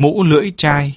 Mũ lưỡi trai